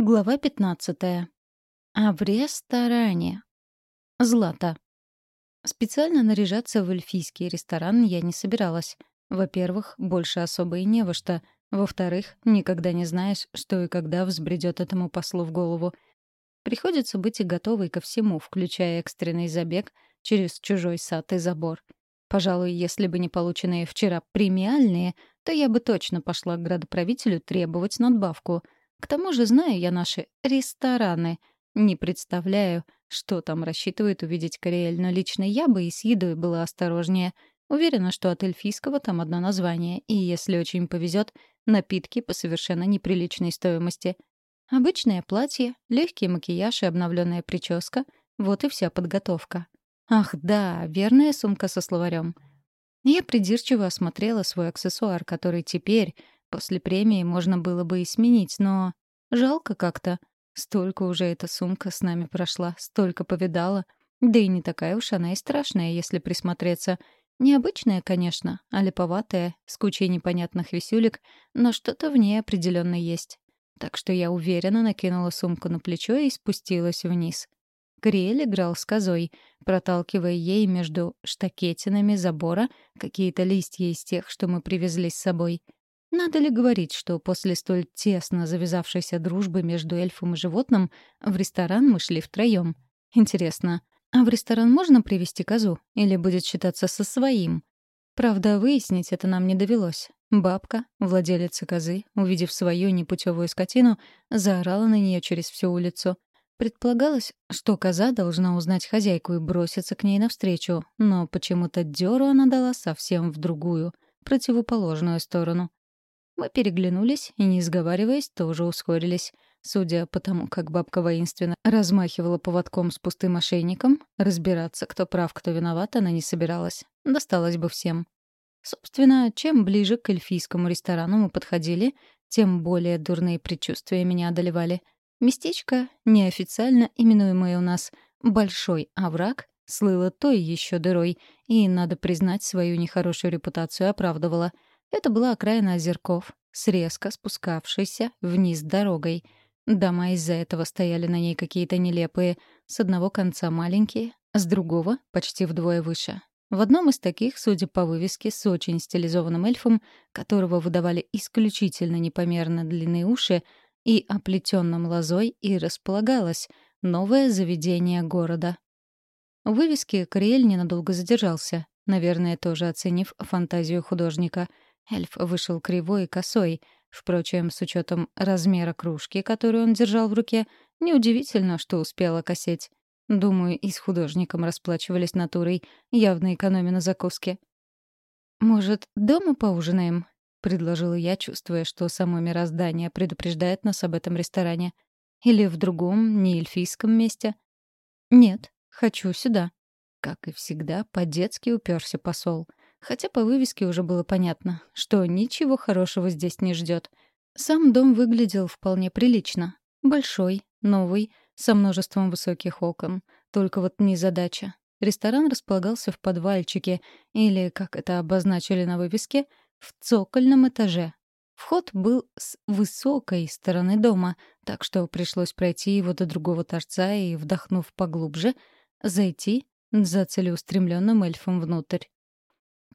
Глава 15. А в ресторане. Злата. Специально наряжаться в эльфийский ресторан я не собиралась. Во-первых, больше особо и не во что. Во-вторых, никогда не знаешь, что и когда взбредет этому послу в голову. Приходится быть и готовой ко всему, включая экстренный забег через чужой сад и забор. Пожалуй, если бы не полученные вчера премиальные, то я бы точно пошла к градоправителю требовать надбавку — к тому же знаю я наши рестораны. Не представляю, что там рассчитывает увидеть Кориэль, но лично я бы и с едой была осторожнее. Уверена, что от эльфийского там одно название, и, если очень повезет, напитки по совершенно неприличной стоимости. Обычное платье, легкий макияж и обновленная прическа — вот и вся подготовка. Ах да, верная сумка со словарем. Я придирчиво осмотрела свой аксессуар, который теперь, После премии можно было бы и сменить, но жалко как-то. Столько уже эта сумка с нами прошла, столько повидала. Да и не такая уж она и страшная, если присмотреться. Необычная, конечно, а липоватая, с кучей непонятных висюлек, но что-то в ней определенно есть. Так что я уверенно накинула сумку на плечо и спустилась вниз. Криэль играл с козой, проталкивая ей между штакетинами забора какие-то листья из тех, что мы привезли с собой — надо ли говорить, что после столь тесно завязавшейся дружбы между эльфом и животным в ресторан мы шли втроем? Интересно, а в ресторан можно привести козу? Или будет считаться со своим? Правда, выяснить это нам не довелось. Бабка, владелица козы, увидев свою непутевую скотину, заорала на нее через всю улицу. Предполагалось, что коза должна узнать хозяйку и броситься к ней навстречу, но почему-то дёру она дала совсем в другую, противоположную сторону. Мы переглянулись и, не сговариваясь, тоже ускорились. Судя по тому, как бабка воинственно размахивала поводком с пустым ошейником, разбираться, кто прав, кто виноват, она не собиралась. Досталось бы всем. Собственно, чем ближе к эльфийскому ресторану мы подходили, тем более дурные предчувствия меня одолевали. Местечко, неофициально именуемое у нас «Большой овраг», слыло той еще дырой, и, надо признать, свою нехорошую репутацию оправдывало — это была окраина озерков, с резко спускавшейся вниз дорогой. Дома из-за этого стояли на ней какие-то нелепые, с одного конца маленькие, с другого — почти вдвое выше. В одном из таких, судя по вывеске, с очень стилизованным эльфом, которого выдавали исключительно непомерно длинные уши, и оплетенным лозой и располагалось новое заведение города. У вывески Кориэль ненадолго задержался, наверное, тоже оценив фантазию художника — Эльф вышел кривой и косой. Впрочем, с учетом размера кружки, которую он держал в руке, неудивительно, что успела косеть. Думаю, и с художником расплачивались натурой, явно экономя на закуске. «Может, дома поужинаем?» — предложила я, чувствуя, что само мироздание предупреждает нас об этом ресторане. «Или в другом, не эльфийском месте?» «Нет, хочу сюда». Как и всегда, по-детски уперся посол — Хотя по вывеске уже было понятно, что ничего хорошего здесь не ждет. Сам дом выглядел вполне прилично. Большой, новый, со множеством высоких окон. Только вот не задача. Ресторан располагался в подвальчике, или, как это обозначили на вывеске, в цокольном этаже. Вход был с высокой стороны дома, так что пришлось пройти его до другого торца и, вдохнув поглубже, зайти за целеустремленным эльфом внутрь.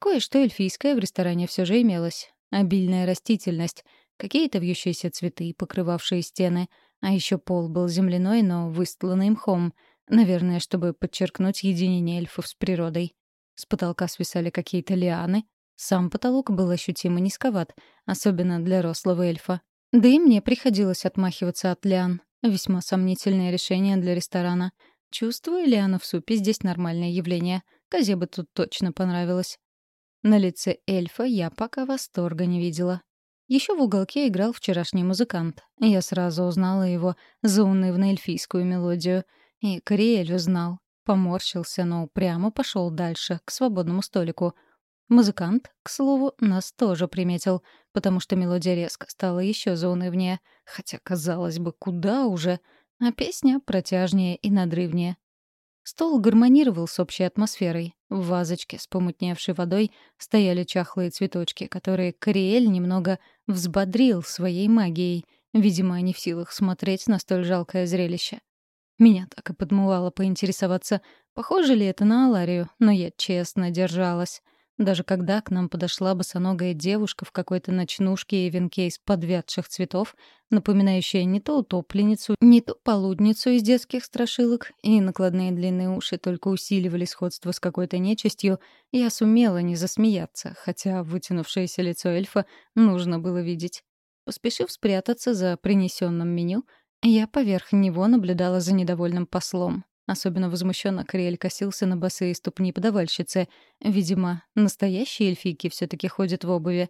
Кое-что эльфийское в ресторане все же имелось. Обильная растительность, какие-то вьющиеся цветы, покрывавшие стены, а еще пол был земляной, но выстланный мхом, наверное, чтобы подчеркнуть единение эльфов с природой. С потолка свисали какие-то лианы. Сам потолок был ощутимо низковат, особенно для рослого эльфа. Да и мне приходилось отмахиваться от лиан. Весьма сомнительное решение для ресторана. Чувствую, лиана в супе здесь нормальное явление. Козе бы тут точно понравилось. На лице эльфа я пока восторга не видела. Еще в уголке играл вчерашний музыкант. Я сразу узнала его за унывно-эльфийскую мелодию. И Кориэль узнал. Поморщился, но прямо пошел дальше, к свободному столику. Музыкант, к слову, нас тоже приметил, потому что мелодия резко стала еще заунывнее. Хотя, казалось бы, куда уже? А песня протяжнее и надрывнее. Стол гармонировал с общей атмосферой. В вазочке с помутневшей водой стояли чахлые цветочки, которые Кориэль немного взбодрил своей магией, Видимо, они в силах смотреть на столь жалкое зрелище. Меня так и подмывало поинтересоваться, похоже ли это на Аларию, но я честно держалась. Даже когда к нам подошла босоногая девушка в какой-то ночнушке и венке из подвядших цветов, напоминающая не то утопленницу, не то полудницу из детских страшилок, и накладные длинные уши только усиливали сходство с какой-то нечистью, я сумела не засмеяться, хотя вытянувшееся лицо эльфа нужно было видеть. Поспешив спрятаться за принесенным меню, я поверх него наблюдала за недовольным послом. Особенно возмущенно Кориэль косился на босые ступни подавальщицы. Видимо, настоящие эльфийки все таки ходят в обуви.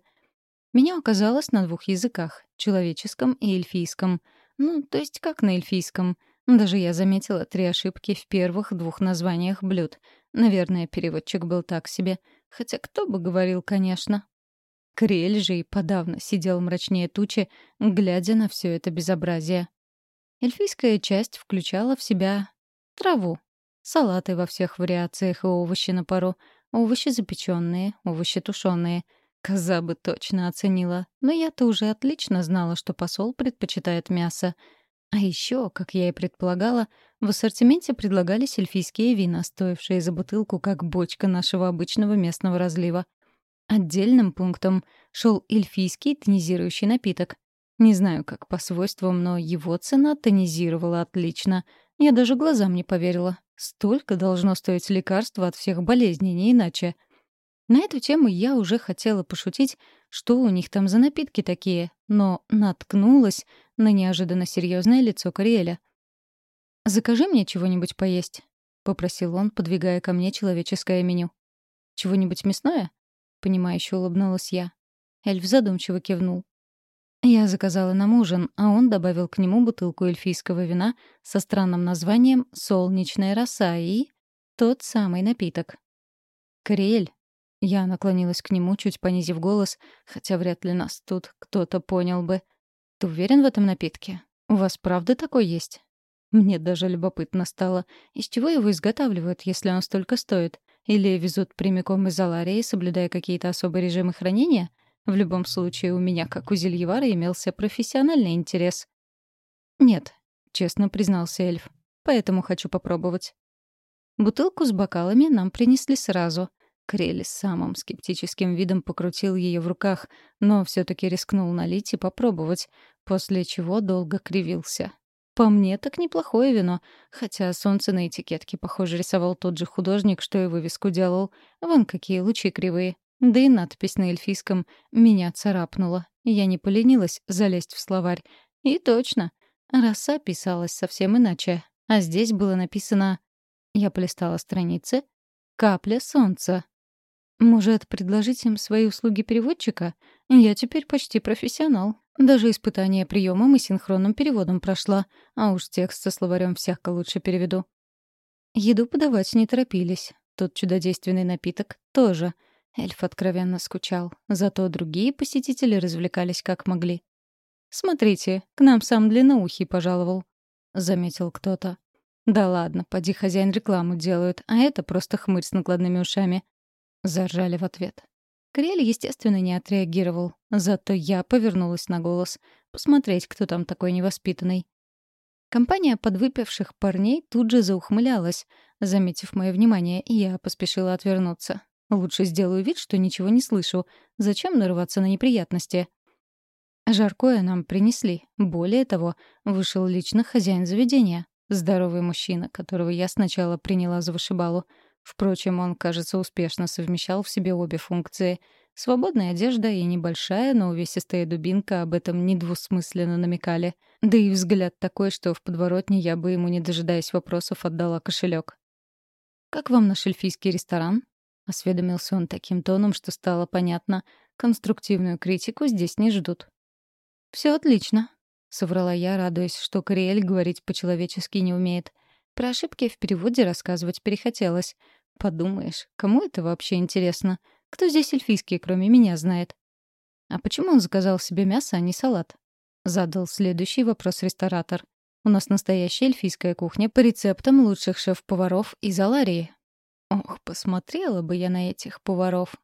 Меня оказалось на двух языках — человеческом и эльфийском. Ну, то есть как на эльфийском. Даже я заметила три ошибки в первых двух названиях блюд. Наверное, переводчик был так себе. Хотя кто бы говорил, конечно. Кориэль же и подавно сидел мрачнее тучи, глядя на все это безобразие. Эльфийская часть включала в себя Траву. Салаты во всех вариациях и овощи на пару. Овощи запеченные, овощи тушеные. Коза бы точно оценила. Но я-то уже отлично знала, что посол предпочитает мясо. А еще, как я и предполагала, в ассортименте предлагались эльфийские вина, стоившие за бутылку, как бочка нашего обычного местного разлива. Отдельным пунктом шел эльфийский тонизирующий напиток. Не знаю, как по свойствам, но его цена тонизировала отлично — я даже глазам не поверила. Столько должно стоить лекарство от всех болезней, не иначе. На эту тему я уже хотела пошутить, что у них там за напитки такие, но наткнулась на неожиданно серьезное лицо Кориэля. «Закажи мне чего-нибудь поесть», — попросил он, подвигая ко мне человеческое меню. «Чего-нибудь мясное?» — понимающе улыбнулась я. Эльф задумчиво кивнул. Я заказала нам ужин, а он добавил к нему бутылку эльфийского вина со странным названием «Солнечная роса» и тот самый напиток. «Кориэль». Я наклонилась к нему, чуть понизив голос, хотя вряд ли нас тут кто-то понял бы. «Ты уверен в этом напитке? У вас правда такой есть?» Мне даже любопытно стало, из чего его изготавливают, если он столько стоит? Или везут прямиком из Аларии, соблюдая какие-то особые режимы хранения — в любом случае, у меня, как у Зельевара, имелся профессиональный интерес. «Нет», — честно признался эльф, — «поэтому хочу попробовать». Бутылку с бокалами нам принесли сразу. Крелли с самым скептическим видом покрутил ее в руках, но все таки рискнул налить и попробовать, после чего долго кривился. По мне, так неплохое вино, хотя солнце на этикетке, похоже, рисовал тот же художник, что и вывеску делал. Вон какие лучи кривые. Да и надпись на эльфийском меня царапнула. Я не поленилась залезть в словарь. И точно. Роса писалась совсем иначе. А здесь было написано... Я полистала страницы. «Капля солнца». Может, предложить им свои услуги переводчика? Я теперь почти профессионал. Даже испытание приемом и синхронным переводом прошла, а уж текст со словарем всяко лучше переведу. Еду подавать не торопились. Тот чудодейственный напиток тоже — Эльф откровенно скучал, зато другие посетители развлекались как могли. «Смотрите, к нам сам длинноухий пожаловал», — заметил кто-то. «Да ладно, поди хозяин рекламу делают, а это просто хмырь с накладными ушами». Заржали в ответ. Крель, естественно, не отреагировал, зато я повернулась на голос, посмотреть, кто там такой невоспитанный. Компания подвыпивших парней тут же заухмылялась, заметив мое внимание, и я поспешила отвернуться. Лучше сделаю вид, что ничего не слышу. Зачем нарываться на неприятности? Жаркое нам принесли. Более того, вышел лично хозяин заведения. Здоровый мужчина, которого я сначала приняла за вышибалу. Впрочем, он, кажется, успешно совмещал в себе обе функции. Свободная одежда и небольшая, но увесистая дубинка об этом недвусмысленно намекали. Да и взгляд такой, что в подворотне я бы ему, не дожидаясь вопросов, отдала кошелек. «Как вам наш эльфийский ресторан?» — осведомился он таким тоном, что стало понятно. Конструктивную критику здесь не ждут. «Все отлично», — соврала я, радуясь, что Кориэль говорить по-человечески не умеет. Про ошибки в переводе рассказывать перехотелось. Подумаешь, кому это вообще интересно? Кто здесь эльфийский, кроме меня, знает? «А почему он заказал себе мясо, а не салат?» — задал следующий вопрос ресторатор. «У нас настоящая эльфийская кухня по рецептам лучших шеф-поваров из Аларии. Ох, посмотрела бы я на этих поваров.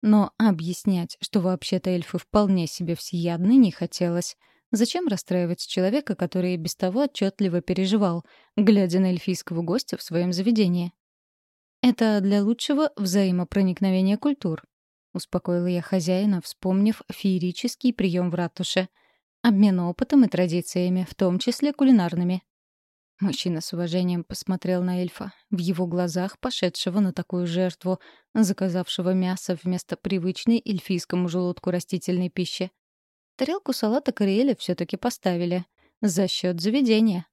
Но объяснять, что вообще-то эльфы вполне себе всеядны, не хотелось. Зачем расстраивать человека, который без того отчетливо переживал, глядя на эльфийского гостя в своем заведении? «Это для лучшего взаимопроникновения культур», — успокоила я хозяина, вспомнив феерический прием в ратуше. Обмен опытом и традициями, в том числе кулинарными. Мужчина с уважением посмотрел на эльфа. В его глазах, пошедшего на такую жертву, заказавшего мясо вместо привычной эльфийскому желудку растительной пищи. Тарелку салата кориэля все-таки поставили. За счет заведения.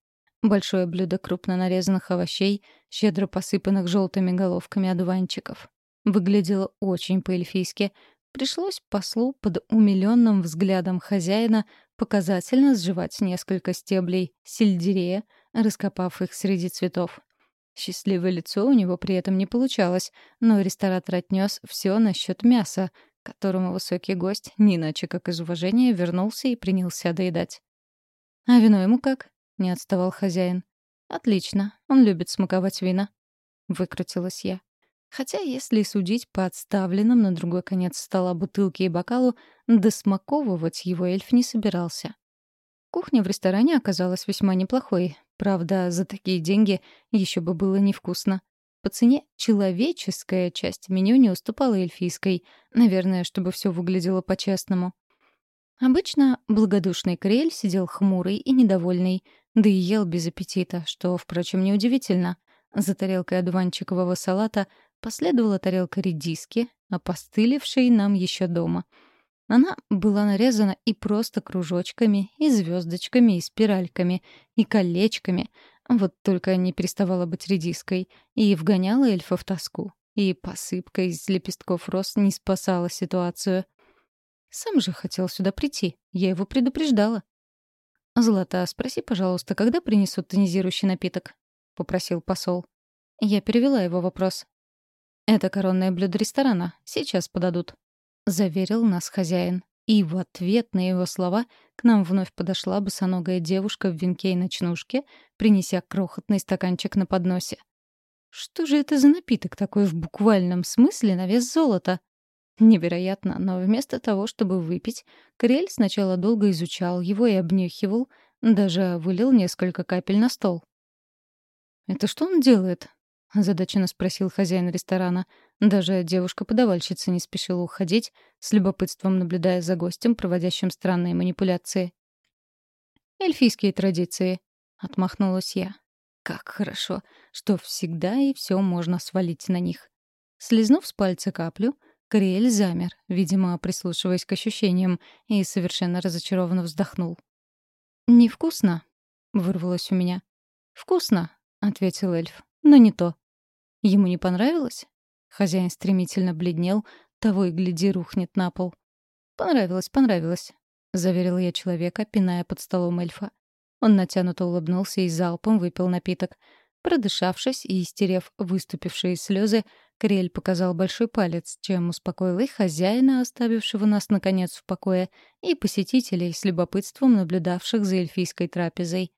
Большое блюдо крупно нарезанных овощей, щедро посыпанных желтыми головками одуванчиков. Выглядело очень по-эльфийски. Пришлось послу под умиленным взглядом хозяина показательно сживать несколько стеблей сельдерея, раскопав их среди цветов. Счастливое лицо у него при этом не получалось, но ресторатор отнес все насчет мяса, которому высокий гость, не иначе как из уважения, вернулся и принялся доедать. «А вино ему как?» — не отставал хозяин. «Отлично, он любит смаковать вина», — выкрутилась я. Хотя, если судить по отставленным на другой конец стола бутылке и бокалу, досмаковывать его эльф не собирался. Кухня в ресторане оказалась весьма неплохой. Правда, за такие деньги еще бы было невкусно. По цене человеческая часть меню не уступала эльфийской, наверное, чтобы все выглядело по-честному. Обычно благодушный Криэль сидел хмурый и недовольный, да и ел без аппетита, что, впрочем, неудивительно. За тарелкой одуванчикового салата последовала тарелка редиски, опостылевшей нам еще дома — она была нарезана и просто кружочками, и звездочками, и спиральками, и колечками. Вот только не переставала быть редиской. И вгоняла эльфа в тоску. И посыпка из лепестков роз не спасала ситуацию. Сам же хотел сюда прийти. Я его предупреждала. «Злата, спроси, пожалуйста, когда принесут тонизирующий напиток?» — попросил посол. Я перевела его вопрос. «Это коронное блюдо ресторана. Сейчас подадут». — заверил нас хозяин. И в ответ на его слова к нам вновь подошла босоногая девушка в венке и ночнушке, принеся крохотный стаканчик на подносе. Что же это за напиток такой в буквальном смысле на вес золота? Невероятно, но вместо того, чтобы выпить, Крель сначала долго изучал его и обнюхивал, даже вылил несколько капель на стол. «Это что он делает?» — озадаченно спросил хозяин ресторана. Даже девушка-подавальщица не спешила уходить, с любопытством наблюдая за гостем, проводящим странные манипуляции. «Эльфийские традиции», — отмахнулась я. «Как хорошо, что всегда и все можно свалить на них». Слизнув с пальца каплю, Кориэль замер, видимо, прислушиваясь к ощущениям, и совершенно разочарованно вздохнул. «Невкусно», — вырвалось у меня. «Вкусно», — ответил эльф, — «но не то». Ему не понравилось? Хозяин стремительно бледнел, того и гляди рухнет на пол. «Понравилось, понравилось», — заверила я человека, пиная под столом эльфа. Он натянуто улыбнулся и залпом выпил напиток. Продышавшись и истерев выступившие слезы, Крель показал большой палец, чем успокоил и хозяина, оставившего нас, наконец, в покое, и посетителей, с любопытством наблюдавших за эльфийской трапезой.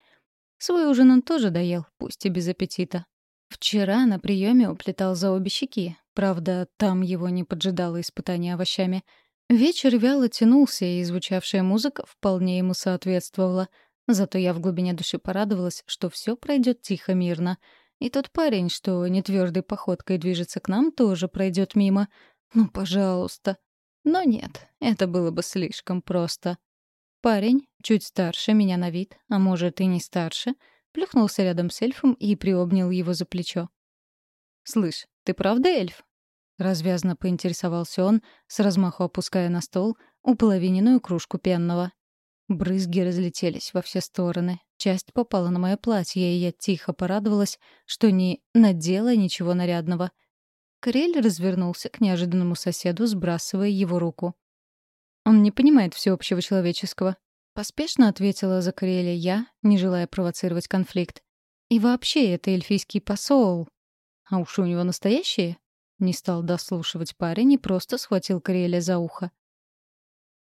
Свой ужин он тоже доел, пусть и без аппетита. Вчера на приеме уплетал за обе щеки. Правда, там его не поджидало испытание овощами. Вечер вяло тянулся, и звучавшая музыка вполне ему соответствовала. Зато я в глубине души порадовалась, что все пройдет тихо, мирно. И тот парень, что нетвердой походкой движется к нам, тоже пройдет мимо. Ну, пожалуйста. Но нет, это было бы слишком просто. Парень, чуть старше меня на вид, а может и не старше — плюхнулся рядом с эльфом и приобнял его за плечо. «Слышь, ты правда эльф?» Развязно поинтересовался он, с размаху опуская на стол уполовиненную кружку пенного. Брызги разлетелись во все стороны. Часть попала на мое платье, и я тихо порадовалась, что не надела ничего нарядного. Крель развернулся к неожиданному соседу, сбрасывая его руку. «Он не понимает всеобщего человеческого», Поспешно ответила за Закариэля я, не желая провоцировать конфликт. И вообще, это эльфийский посол. А уж у него настоящие? Не стал дослушивать парень и просто схватил Кориэля за ухо.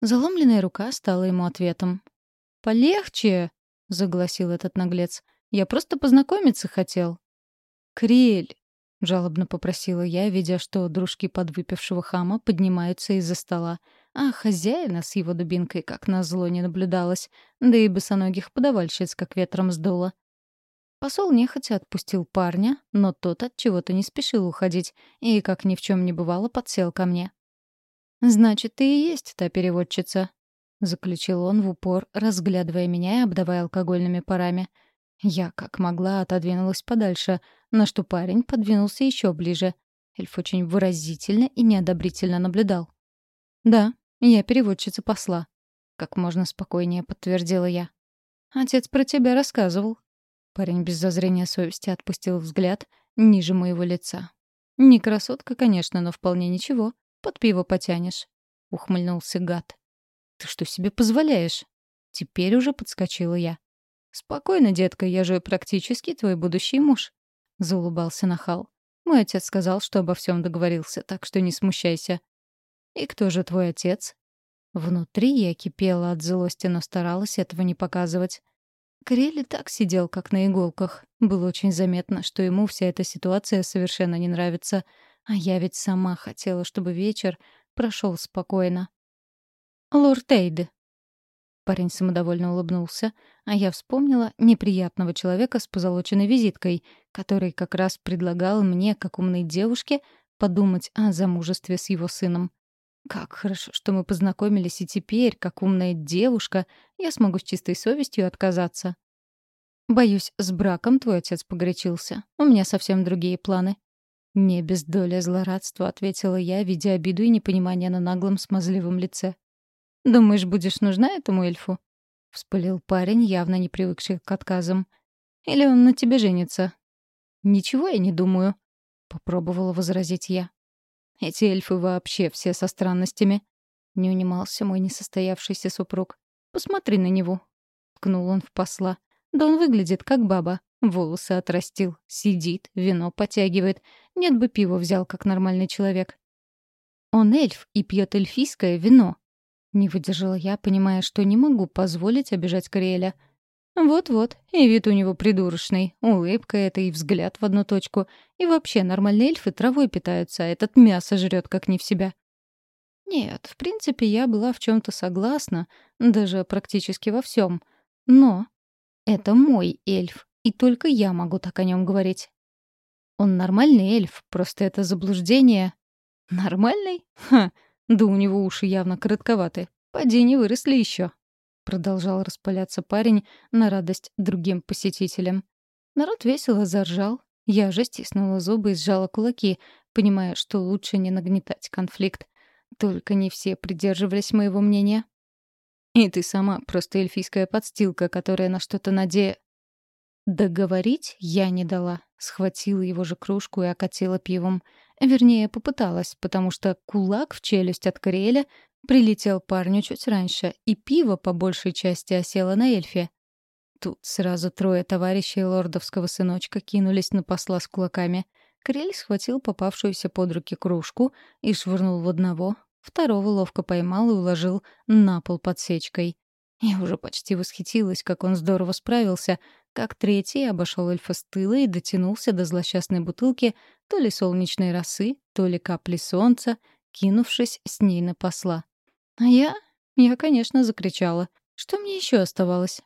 Заломленная рука стала ему ответом. «Полегче!» — загласил этот наглец. «Я просто познакомиться хотел». «Криэль!» — жалобно попросила я, видя, что дружки подвыпившего хама поднимаются из-за стола. А хозяина с его дубинкой как назло не наблюдалось, да и босоногих подавальщиц как ветром сдуло. Посол нехотя отпустил парня, но тот от чего-то не спешил уходить и, как ни в чем не бывало, подсел ко мне. «Значит, ты и есть та переводчица», — заключил он в упор, разглядывая меня и обдавая алкогольными парами. Я, как могла, отодвинулась подальше, на что парень подвинулся еще ближе. Эльф очень выразительно и неодобрительно наблюдал. «Да, я переводчица посла», — как можно спокойнее подтвердила я. «Отец про тебя рассказывал». Парень без зазрения совести отпустил взгляд ниже моего лица. «Не красотка, конечно, но вполне ничего. Под пиво потянешь», — ухмыльнулся гад. «Ты что себе позволяешь?» Теперь уже подскочила я. «Спокойно, детка, я же практически твой будущий муж», — заулыбался нахал. «Мой отец сказал, что обо всем договорился, так что не смущайся». «И кто же твой отец?» Внутри я кипела от злости, но старалась этого не показывать. Крелли так сидел, как на иголках. Было очень заметно, что ему вся эта ситуация совершенно не нравится. А я ведь сама хотела, чтобы вечер прошел спокойно. «Лорд Эйд», Парень самодовольно улыбнулся, а я вспомнила неприятного человека с позолоченной визиткой, который как раз предлагал мне, как умной девушке, подумать о замужестве с его сыном. Как хорошо, что мы познакомились, и теперь, как умная девушка, я смогу с чистой совестью отказаться. Боюсь, с браком твой отец погорячился. У меня совсем другие планы. Не без доли злорадства ответила я, видя обиду и непонимание на наглом смазливом лице. «Думаешь, будешь нужна этому эльфу?» — вспылил парень, явно не привыкший к отказам. «Или он на тебе женится?» «Ничего я не думаю», — попробовала возразить я. «Эти эльфы вообще все со странностями», — не унимался мой несостоявшийся супруг. «Посмотри на него», — ткнул он в посла. «Да он выглядит как баба. Волосы отрастил, сидит, вино потягивает. Нет бы пиво взял, как нормальный человек». «Он эльф и пьет эльфийское вино», не выдержала я, понимая, что не могу позволить обижать Кориэля. Вот-вот, и вид у него придурочный, улыбка это и взгляд в одну точку. И вообще, нормальные эльфы травой питаются, а этот мясо жрет как не в себя. Нет, в принципе, я была в чем то согласна, даже практически во всем. Но это мой эльф, и только я могу так о нем говорить. Он нормальный эльф, просто это заблуждение. Нормальный? Ха, да у него уши явно коротковаты. Поди не выросли еще. Продолжал распаляться парень на радость другим посетителям. Народ весело заржал. Я же стиснула зубы и сжала кулаки, понимая, что лучше не нагнетать конфликт. Только не все придерживались моего мнения. И ты сама просто эльфийская подстилка, которая на что-то наде... Договорить я не дала. Схватила его же кружку и окатила пивом. Вернее, попыталась, потому что кулак в челюсть от Кориэля прилетел парню чуть раньше, и пиво по большей части осело на эльфе. Тут сразу трое товарищей лордовского сыночка кинулись на посла с кулаками. Крель схватил попавшуюся под руки кружку и швырнул в одного, второго ловко поймал и уложил на пол подсечкой. Я уже почти восхитилась, как он здорово справился, как третий обошел эльфа с тыла и дотянулся до злосчастной бутылки то ли солнечной росы, то ли капли солнца, кинувшись с ней на посла. А я... я, конечно, закричала. Что мне еще оставалось?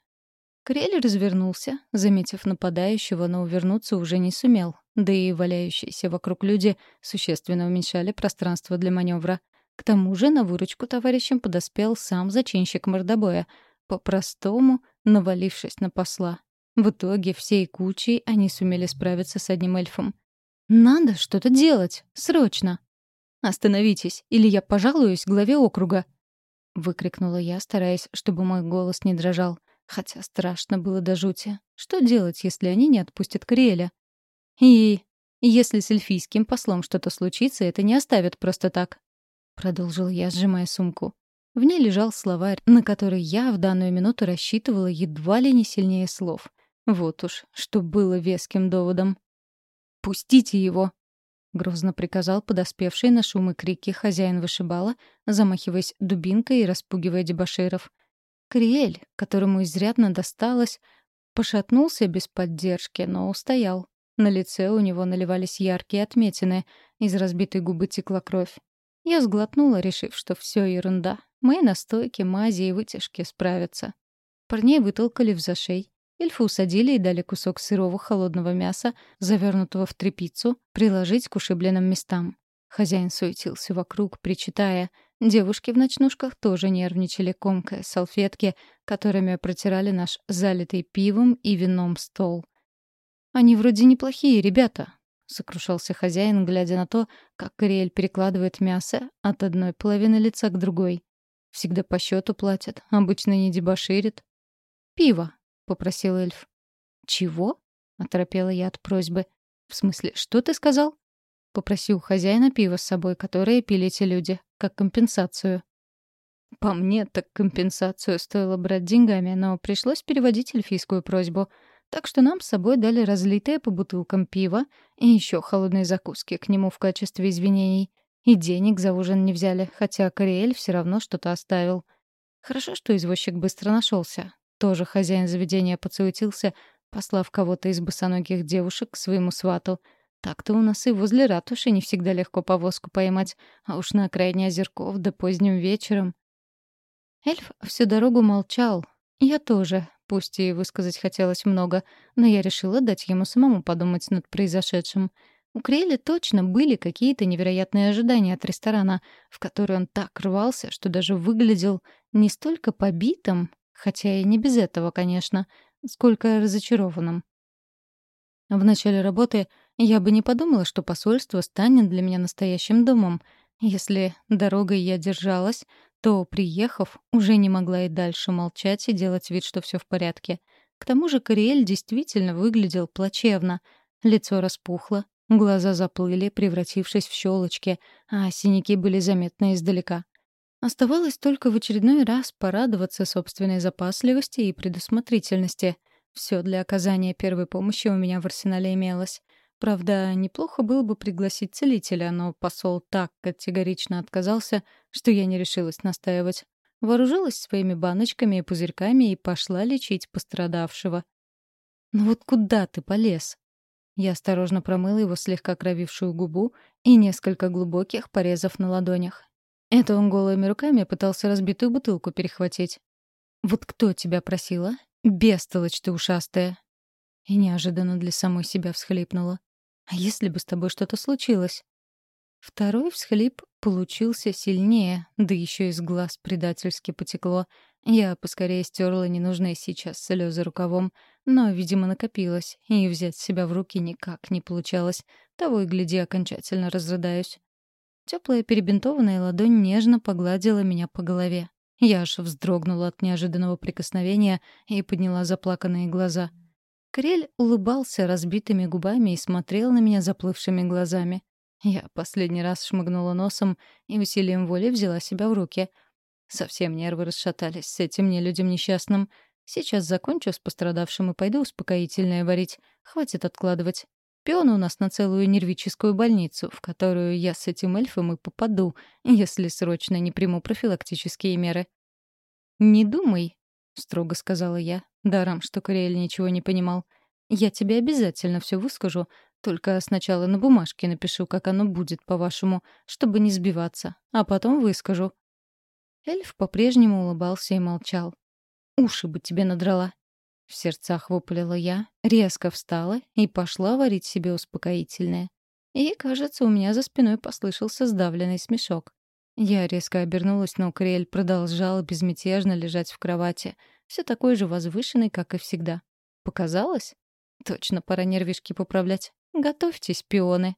Крель развернулся, заметив нападающего, но увернуться уже не сумел. Да и валяющиеся вокруг люди существенно уменьшали пространство для маневра. К тому же на выручку товарищам подоспел сам зачинщик мордобоя, по-простому навалившись на посла. В итоге всей кучей они сумели справиться с одним эльфом. «Надо что-то делать! Срочно!» «Остановитесь, или я пожалуюсь главе округа!» — выкрикнула я, стараясь, чтобы мой голос не дрожал. Хотя страшно было до жути. Что делать, если они не отпустят Кориэля? «И если с эльфийским послом что-то случится, это не оставят просто так», — продолжил я, сжимая сумку. В ней лежал словарь, на который я в данную минуту рассчитывала едва ли не сильнее слов. Вот уж, что было веским доводом. «Пустите его!» — грозно приказал подоспевший на шум и крики хозяин вышибала, замахиваясь дубинкой и распугивая дебоширов. Криэль, которому изрядно досталось, пошатнулся без поддержки, но устоял. На лице у него наливались яркие отметины, из разбитой губы текла кровь. Я сглотнула, решив, что все ерунда. Мои настойки, мази и вытяжки справятся. Парней вытолкали в зашей. Эльфы усадили и дали кусок сырого холодного мяса, завернутого в тряпицу, приложить к ушибленным местам. Хозяин суетился вокруг, причитая. Девушки в ночнушках тоже нервничали, комкая салфетки, которыми протирали наш залитый пивом и вином стол. «Они вроде неплохие ребята», — сокрушался хозяин, глядя на то, как Кориэль перекладывает мясо от одной половины лица к другой. «Всегда по счету платят, обычно не дебоширит». «Пиво», — попросил эльф. «Чего?» — оторопела я от просьбы. «В смысле, что ты сказал?» Попросил хозяина пива с собой, которое пили эти люди, как компенсацию. По мне, так компенсацию стоило брать деньгами, но пришлось переводить эльфийскую просьбу. Так что нам с собой дали разлитое по бутылкам пива и еще холодные закуски к нему в качестве извинений. И денег за ужин не взяли, хотя Кориэль все равно что-то оставил. Хорошо, что извозчик быстро нашелся. Тоже хозяин заведения подсуетился, послав кого-то из босоногих девушек к своему свату. Так-то у нас и возле ратуши не всегда легко повозку поймать, а уж на окраине озерков да поздним вечером. Эльф всю дорогу молчал. Я тоже, пусть и высказать хотелось много, но я решила дать ему самому подумать над произошедшим. У Креля точно были какие-то невероятные ожидания от ресторана, в который он так рвался, что даже выглядел не столько побитым, Хотя и не без этого, конечно, сколько разочарованным. В начале работы я бы не подумала, что посольство станет для меня настоящим домом. Если дорогой я держалась, то, приехав, уже не могла и дальше молчать и делать вид, что все в порядке. К тому же Кориэль действительно выглядел плачевно. Лицо распухло, глаза заплыли, превратившись в щелочки, а синяки были заметны издалека. Оставалось только в очередной раз порадоваться собственной запасливости и предусмотрительности. Все для оказания первой помощи у меня в арсенале имелось. Правда, неплохо было бы пригласить целителя, но посол так категорично отказался, что я не решилась настаивать. Вооружилась своими баночками и пузырьками и пошла лечить пострадавшего. «Ну вот куда ты полез?» Я осторожно промыла его слегка кровившую губу и несколько глубоких порезов на ладонях. Это он голыми руками пытался разбитую бутылку перехватить. «Вот кто тебя просила? Бестолочь ты ушастая!» И неожиданно для самой себя всхлипнула. «А если бы с тобой что-то случилось?» Второй всхлип получился сильнее, да еще из глаз предательски потекло. Я поскорее стерла ненужные сейчас слезы рукавом, но, видимо, накопилось, и взять себя в руки никак не получалось. Того и гляди, окончательно разрыдаюсь. Теплая перебинтованная ладонь нежно погладила меня по голове. Я аж вздрогнула от неожиданного прикосновения и подняла заплаканные глаза. Крель улыбался разбитыми губами и смотрел на меня заплывшими глазами. Я последний раз шмыгнула носом и усилием воли взяла себя в руки. Совсем нервы расшатались с этим нелюдям несчастным. Сейчас закончу с пострадавшим и пойду успокоительное варить. Хватит откладывать. Пион у нас на целую нервическую больницу, в которую я с этим эльфом и попаду, если срочно не приму профилактические меры. «Не думай», — строго сказала я, даром, что Кориэль ничего не понимал. «Я тебе обязательно все выскажу, только сначала на бумажке напишу, как оно будет, по-вашему, чтобы не сбиваться, а потом выскажу». Эльф по-прежнему улыбался и молчал. «Уши бы тебе надрала», в сердцах выпалила я, резко встала и пошла варить себе успокоительное. И, кажется, у меня за спиной послышался сдавленный смешок. Я резко обернулась, но Криэль продолжал безмятежно лежать в кровати, все такой же возвышенный, как и всегда. Показалось? Точно пора нервишки поправлять. Готовьтесь, пионы.